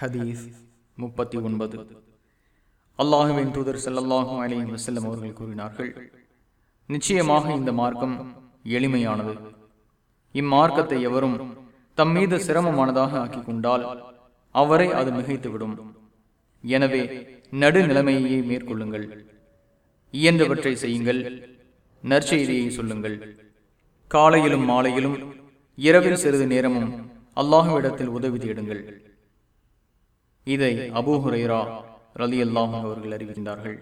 ஹதீஸ் முப்பத்தி ஒன்பது. அல்லாஹுவின் தூதர் ஸல்லல்லாஹு அலைஹி வஸல்லம் அவர்கள் கூறினார்கள் நிச்சயமாக இந்த மார்க்கம் எளிமையானது. இம்மார்க்கத்தை எவரும் தம் மீது சிரமமானதாக ஆக்கிக் கொண்டால் அவரை அது மிகைத்துவிடும். எனவே நடுநிலைமையை மேற்கொள்ளுங்கள். இயன்றவற்றை செய்யுங்கள். நற்செய்தியை சொல்லுங்கள். காலையிலும் மாலையிலும் இரவில் சிறிது நேரமும் அல்லாஹுவிடத்தில் உதவி தேடுங்கள். இதை அபூஹுரைரா ரலி அல்லாஹ் அவர்கள் அறிவிக்கின்றார்கள்.